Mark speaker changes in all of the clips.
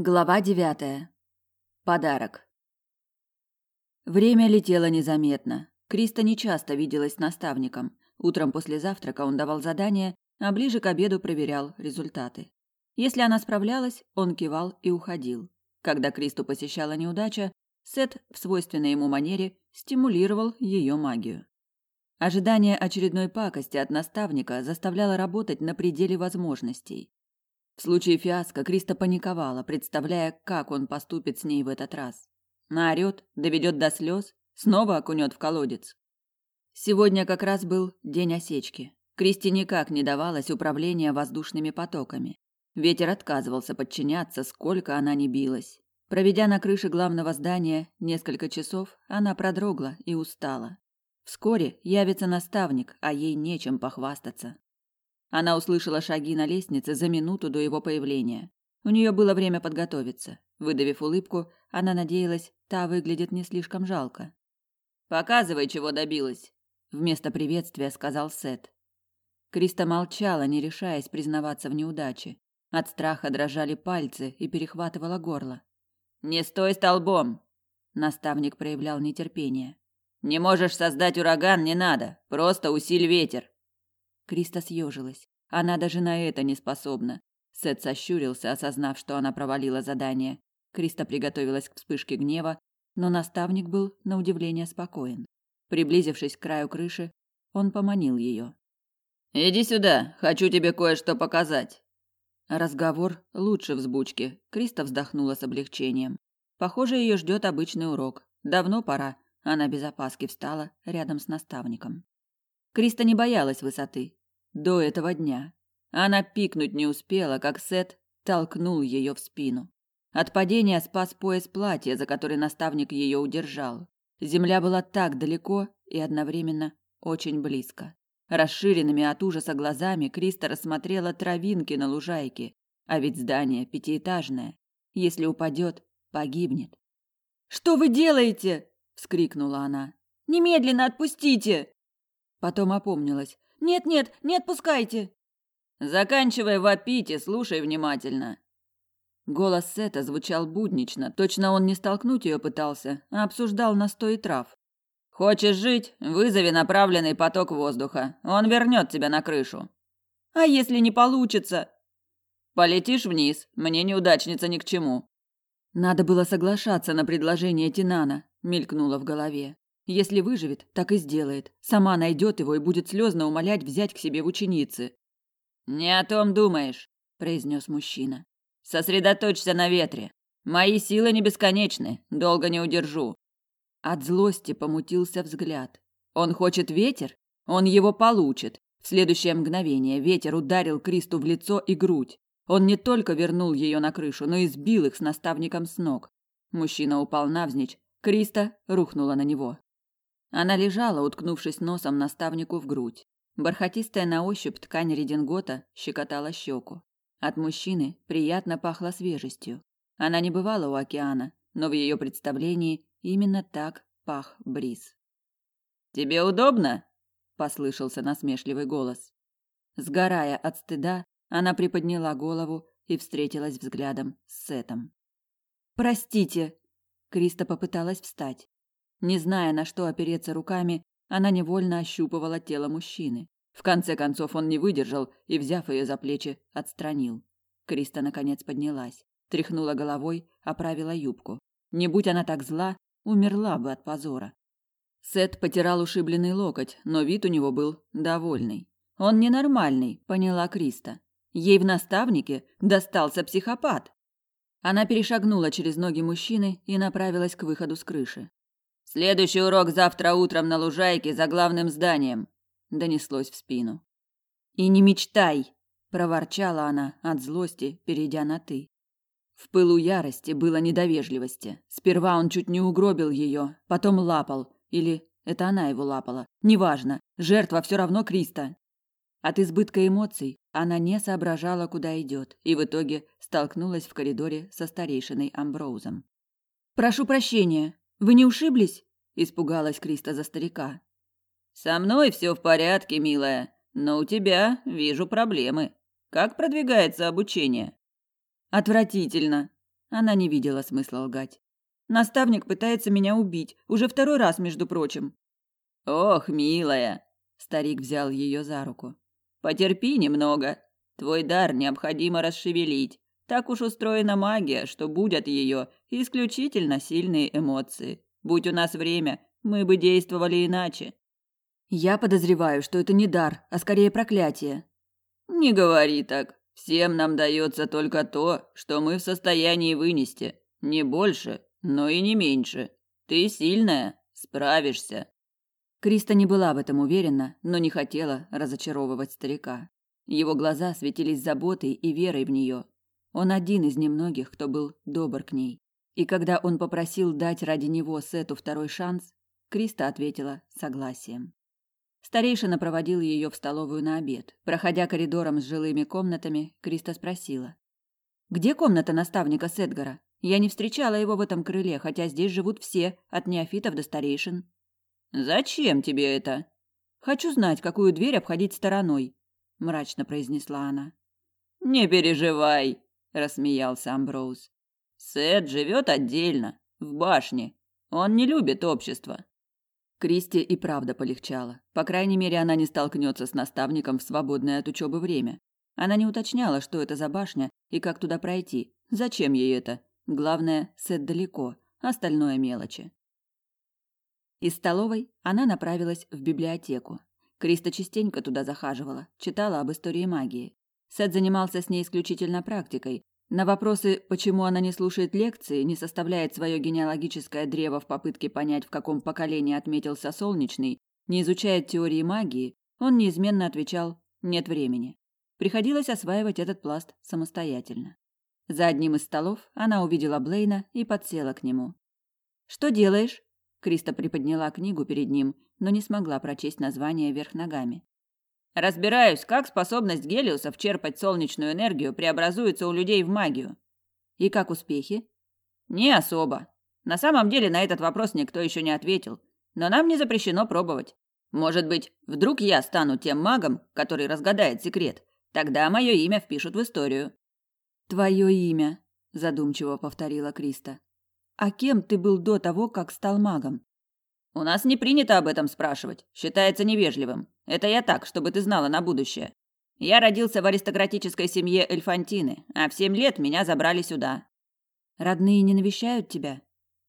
Speaker 1: Глава девятая. Подарок. Время летело незаметно. Криста нечасто виделась с наставником. Утром после завтрака он давал задания, а ближе к обеду проверял результаты. Если она справлялась, он кивал и уходил. Когда Кристу посещала неудача, Сет в свойственной ему манере стимулировал ее магию. Ожидание очередной пакости от наставника заставляло работать на пределе возможностей. В случае фиаско Криста паниковала, представляя, как он поступит с ней в этот раз. Наорет, доведет до слез, снова окунет в колодец. Сегодня как раз был день осечки. Кристи никак не давалось управление воздушными потоками. Ветер отказывался подчиняться, сколько она ни билась. Проведя на крыше главного здания несколько часов, она продрогла и устала. Вскоре явится наставник, а ей нечем похвастаться. Она услышала шаги на лестнице за минуту до его появления. У нее было время подготовиться. Выдавив улыбку, она надеялась, та выглядит не слишком жалко. «Показывай, чего добилась», — вместо приветствия сказал Сет. Криста молчала, не решаясь признаваться в неудаче. От страха дрожали пальцы и перехватывало горло. «Не стой столбом!» Наставник проявлял нетерпение. «Не можешь создать ураган, не надо. Просто усиль ветер. Криста съежилась. Она даже на это не способна. Сет сощурился, осознав, что она провалила задание. Криста приготовилась к вспышке гнева, но наставник был, на удивление, спокоен. Приблизившись к краю крыши, он поманил ее. «Иди сюда, хочу тебе кое-что показать». Разговор лучше взбучки. Криста вздохнула с облегчением. Похоже, ее ждет обычный урок. Давно пора. Она без опаски встала рядом с наставником. Криста не боялась высоты. До этого дня. Она пикнуть не успела, как Сет толкнул ее в спину. От падения спас пояс платья, за который наставник ее удержал. Земля была так далеко и одновременно очень близко. Расширенными от ужаса глазами Криста рассмотрела травинки на лужайке, а ведь здание пятиэтажное. Если упадет, погибнет. «Что вы делаете?» – вскрикнула она. «Немедленно отпустите!» Потом опомнилась. Нет-нет, не отпускайте. Заканчивай вопить и слушай внимательно. Голос Сета звучал буднично, точно он не столкнуть ее пытался, а обсуждал настой трав. Хочешь жить? Вызови направленный поток воздуха. Он вернет тебя на крышу. А если не получится? Полетишь вниз. Мне неудачница ни к чему. Надо было соглашаться на предложение Тинана, мелькнуло в голове. Если выживет, так и сделает. Сама найдет его и будет слезно умолять взять к себе в ученицы. «Не о том думаешь», – произнес мужчина. «Сосредоточься на ветре. Мои силы не бесконечны, долго не удержу». От злости помутился взгляд. Он хочет ветер? Он его получит. В следующее мгновение ветер ударил Кристу в лицо и грудь. Он не только вернул ее на крышу, но и сбил их с наставником с ног. Мужчина упал навзничь, Криста рухнула на него. Она лежала, уткнувшись носом наставнику в грудь. Бархатистая на ощупь ткань редингота щекотала щеку. От мужчины приятно пахло свежестью. Она не бывала у океана, но в ее представлении именно так пах бриз. «Тебе удобно?» – послышался насмешливый голос. Сгорая от стыда, она приподняла голову и встретилась взглядом с Сетом. «Простите!» – Криста попыталась встать. Не зная, на что опереться руками, она невольно ощупывала тело мужчины. В конце концов он не выдержал и, взяв ее за плечи, отстранил. Криста наконец поднялась, тряхнула головой, оправила юбку. Не будь она так зла, умерла бы от позора. Сет потирал ушибленный локоть, но вид у него был довольный. Он ненормальный, поняла Криста. Ей в наставнике достался психопат. Она перешагнула через ноги мужчины и направилась к выходу с крыши. Следующий урок завтра утром на лужайке за главным зданием, донеслось в спину. И не мечтай, проворчала она от злости, перейдя на ты. В пылу ярости было недовежливости. Сперва он чуть не угробил ее, потом лапал, или это она его лапала. Неважно, жертва все равно Криста. От избытка эмоций она не соображала, куда идет, и в итоге столкнулась в коридоре со старейшиной Амброузом. Прошу прощения, вы не ушиблись? испугалась Криста за старика. Со мной все в порядке, милая, но у тебя, вижу, проблемы. Как продвигается обучение? Отвратительно. Она не видела смысла лгать. Наставник пытается меня убить, уже второй раз, между прочим. Ох, милая, старик взял ее за руку. Потерпи немного. Твой дар необходимо расшевелить. Так уж устроена магия, что будут ее исключительно сильные эмоции. Будь у нас время, мы бы действовали иначе. Я подозреваю, что это не дар, а скорее проклятие. Не говори так. Всем нам дается только то, что мы в состоянии вынести, не больше, но и не меньше. Ты сильная, справишься. Криста не была в этом уверена, но не хотела разочаровывать старика. Его глаза светились заботой и верой в нее. Он один из немногих, кто был добр к ней. И когда он попросил дать ради него Сету второй шанс, Криста ответила согласием. Старейшина проводил ее в столовую на обед. Проходя коридором с жилыми комнатами, Криста спросила: "Где комната наставника Сетгара? Я не встречала его в этом крыле, хотя здесь живут все, от неофитов до старейшин". "Зачем тебе это?" "Хочу знать, какую дверь обходить стороной", мрачно произнесла она. "Не переживай", рассмеялся Амброуз. "Сет живет отдельно, в башне. Он не любит общество. Кристи и правда полегчало. По крайней мере, она не столкнется с наставником в свободное от учебы время. Она не уточняла, что это за башня и как туда пройти. Зачем ей это? Главное, Сет далеко, остальное мелочи. Из столовой она направилась в библиотеку. Криста частенько туда захаживала, читала об истории магии. Сет занимался с ней исключительно практикой, на вопросы, почему она не слушает лекции, не составляет свое генеалогическое древо в попытке понять, в каком поколении отметился солнечный, не изучает теории магии, он неизменно отвечал «нет времени». Приходилось осваивать этот пласт самостоятельно. За одним из столов она увидела Блейна и подсела к нему. «Что делаешь?» Криста приподняла книгу перед ним, но не смогла прочесть название вверх ногами. Разбираюсь, как способность гелиусов черпать солнечную энергию преобразуется у людей в магию. И как успехи? Не особо. На самом деле на этот вопрос никто еще не ответил, но нам не запрещено пробовать. Может быть, вдруг я стану тем магом, который разгадает секрет. Тогда мое имя впишут в историю. Твое имя, задумчиво повторила Криста. А кем ты был до того, как стал магом? У нас не принято об этом спрашивать, считается невежливым. Это я так, чтобы ты знала на будущее. Я родился в аристократической семье Эльфантины, а в семь лет меня забрали сюда. Родные не навещают тебя?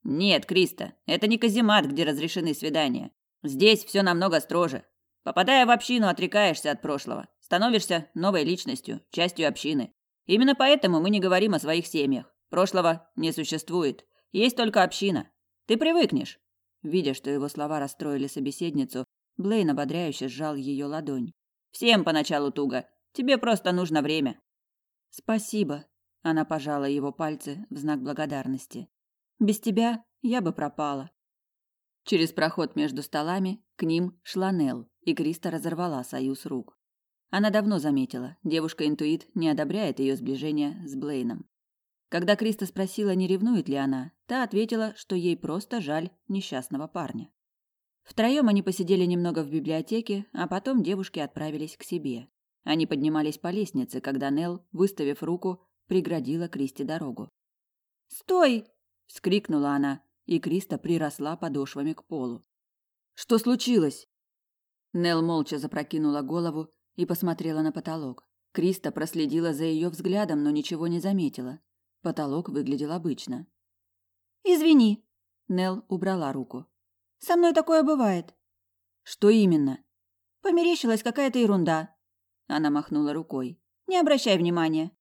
Speaker 1: Нет, Криста, это не каземат, где разрешены свидания. Здесь все намного строже. Попадая в общину, отрекаешься от прошлого, становишься новой личностью, частью общины. Именно поэтому мы не говорим о своих семьях. Прошлого не существует. Есть только община. Ты привыкнешь. Видя, что его слова расстроили собеседницу, Блейн ободряюще сжал ее ладонь. Всем поначалу туго. Тебе просто нужно время. Спасибо. Она пожала его пальцы в знак благодарности. Без тебя я бы пропала. Через проход между столами к ним шла Нел, и Криста разорвала союз рук. Она давно заметила, девушка-интуит не одобряет ее сближение с Блейном. Когда Криста спросила, не ревнует ли она, та ответила, что ей просто жаль несчастного парня. Втроем они посидели немного в библиотеке, а потом девушки отправились к себе. Они поднимались по лестнице, когда Нел, выставив руку, преградила Кристи дорогу. "Стой!" вскрикнула она, и Криста приросла подошвами к полу. "Что случилось?" Нел молча запрокинула голову и посмотрела на потолок. Криста проследила за ее взглядом, но ничего не заметила. Потолок выглядел обычно. Извини. Нел убрала руку. Со мной такое бывает. Что именно? Померещилась какая-то ерунда. Она махнула рукой. Не обращай внимания.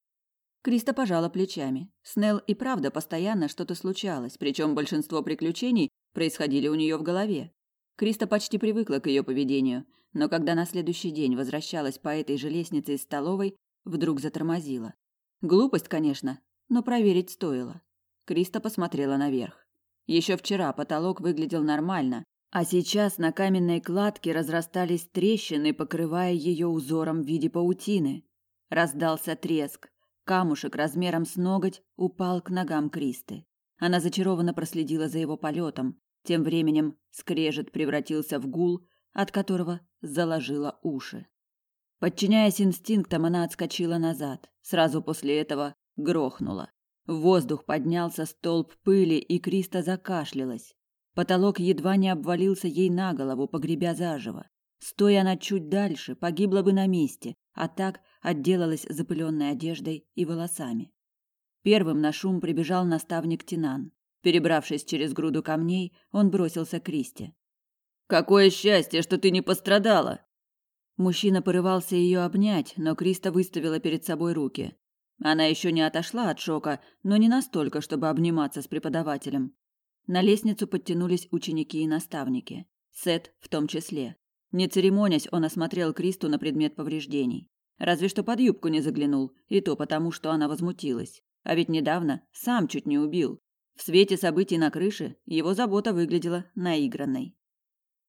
Speaker 1: Криста пожала плечами. С Нел и правда постоянно что-то случалось, причем большинство приключений происходили у нее в голове. Криста почти привыкла к ее поведению, но когда на следующий день возвращалась по этой же лестнице из столовой, вдруг затормозила. Глупость, конечно, но проверить стоило. Криста посмотрела наверх. Еще вчера потолок выглядел нормально, а сейчас на каменной кладке разрастались трещины, покрывая ее узором в виде паутины. Раздался треск. Камушек размером с ноготь упал к ногам Кристы. Она зачарованно проследила за его полетом. Тем временем скрежет превратился в гул, от которого заложила уши. Подчиняясь инстинктам, она отскочила назад. Сразу после этого грохнула. В воздух поднялся столб пыли, и Криста закашлялась. Потолок едва не обвалился ей на голову, погребя заживо. Стоя она чуть дальше, погибла бы на месте, а так отделалась запыленной одеждой и волосами. Первым на шум прибежал наставник Тинан. Перебравшись через груду камней, он бросился к Кристе. «Какое счастье, что ты не пострадала!» Мужчина порывался ее обнять, но Криста выставила перед собой руки. Она еще не отошла от шока, но не настолько, чтобы обниматься с преподавателем. На лестницу подтянулись ученики и наставники. Сет в том числе. Не церемонясь, он осмотрел Кристу на предмет повреждений. Разве что под юбку не заглянул, и то потому, что она возмутилась. А ведь недавно сам чуть не убил. В свете событий на крыше его забота выглядела наигранной.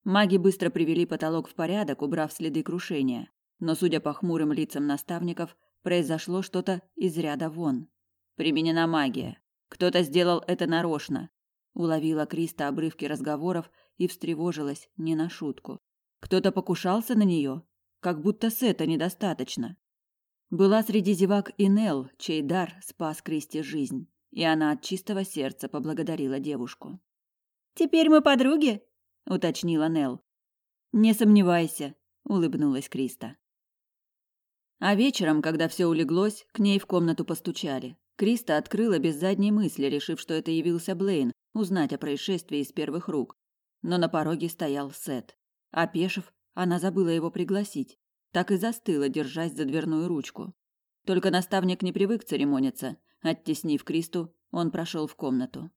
Speaker 1: Маги быстро привели потолок в порядок, убрав следы крушения. Но, судя по хмурым лицам наставников, произошло что-то из ряда вон. Применена магия. Кто-то сделал это нарочно. Уловила Криста обрывки разговоров и встревожилась не на шутку. Кто-то покушался на нее, как будто Сета недостаточно. Была среди зевак и Нел, чей дар спас Кристи жизнь, и она от чистого сердца поблагодарила девушку. «Теперь мы подруги?» – уточнила Нел. «Не сомневайся», – улыбнулась Криста. А вечером, когда все улеглось, к ней в комнату постучали. Криста открыла без задней мысли, решив, что это явился Блейн, узнать о происшествии из первых рук. Но на пороге стоял Сет. Опешив, она забыла его пригласить. Так и застыла, держась за дверную ручку. Только наставник не привык церемониться. Оттеснив Кристу, он прошел в комнату.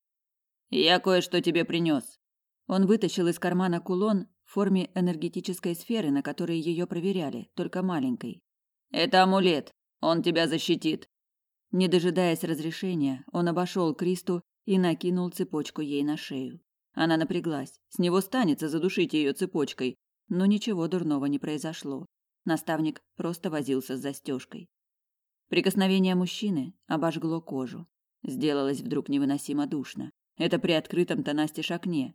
Speaker 1: «Я кое-что тебе принес». Он вытащил из кармана кулон в форме энергетической сферы, на которой ее проверяли, только маленькой. «Это амулет. Он тебя защитит». Не дожидаясь разрешения, он обошел Кристу и накинул цепочку ей на шею. Она напряглась. С него станется задушить ее цепочкой, но ничего дурного не произошло. Наставник просто возился с застежкой. Прикосновение мужчины обожгло кожу. Сделалось вдруг невыносимо душно. Это при открытом-то окне.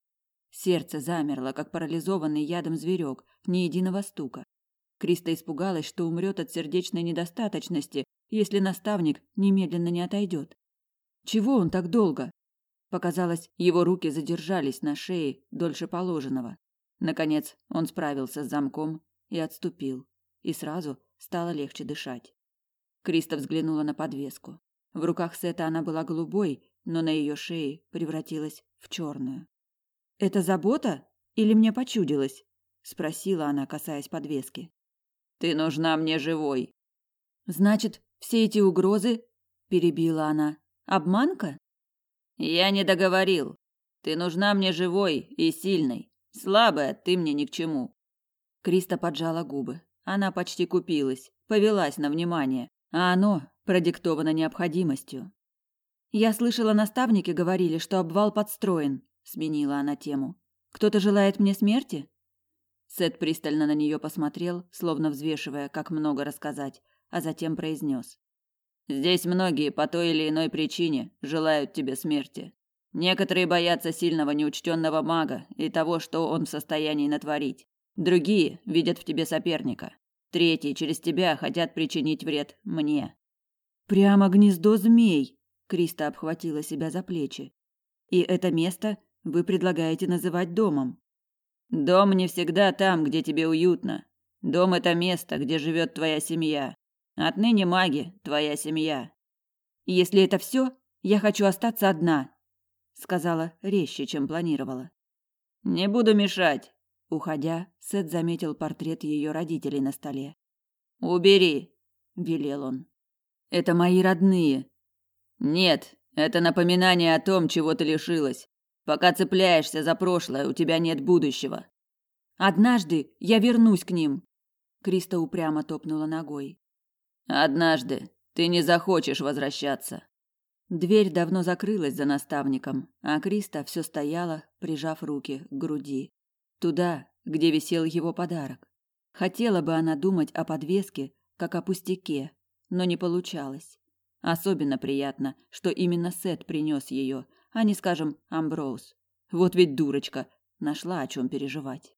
Speaker 1: Сердце замерло, как парализованный ядом зверек, ни единого стука. Криста испугалась, что умрет от сердечной недостаточности, если наставник немедленно не отойдет. Чего он так долго? Показалось, его руки задержались на шее дольше положенного. Наконец он справился с замком и отступил, и сразу стало легче дышать. Криста взглянула на подвеску. В руках Сета она была голубой, но на ее шее превратилась в черную. «Это забота или мне почудилось?» – спросила она, касаясь подвески. «Ты нужна мне живой». «Значит, все эти угрозы?» – перебила она. «Обманка?» Я не договорил. Ты нужна мне живой и сильной. Слабая ты мне ни к чему. Криста поджала губы. Она почти купилась, повелась на внимание, а оно продиктовано необходимостью. Я слышала, наставники говорили, что обвал подстроен, сменила она тему. Кто-то желает мне смерти? Сет пристально на нее посмотрел, словно взвешивая, как много рассказать, а затем произнес. Здесь многие по той или иной причине желают тебе смерти. Некоторые боятся сильного неучтенного мага и того, что он в состоянии натворить. Другие видят в тебе соперника. Третьи через тебя хотят причинить вред мне. Прямо гнездо змей. Криста обхватила себя за плечи. И это место вы предлагаете называть домом. Дом не всегда там, где тебе уютно. Дом это место, где живет твоя семья. Отныне маги твоя семья. Если это все, я хочу остаться одна, сказала резче, чем планировала. Не буду мешать. Уходя, Сет заметил портрет ее родителей на столе. Убери, велел он. Это мои родные. Нет, это напоминание о том, чего ты лишилась. Пока цепляешься за прошлое, у тебя нет будущего. Однажды я вернусь к ним. Криста упрямо топнула ногой. Однажды ты не захочешь возвращаться. Дверь давно закрылась за наставником, а Криста все стояла, прижав руки к груди, туда, где висел его подарок. Хотела бы она думать о подвеске, как о пустяке, но не получалось. Особенно приятно, что именно Сет принес ее, а не, скажем, Амброуз. Вот ведь дурочка, нашла о чем переживать.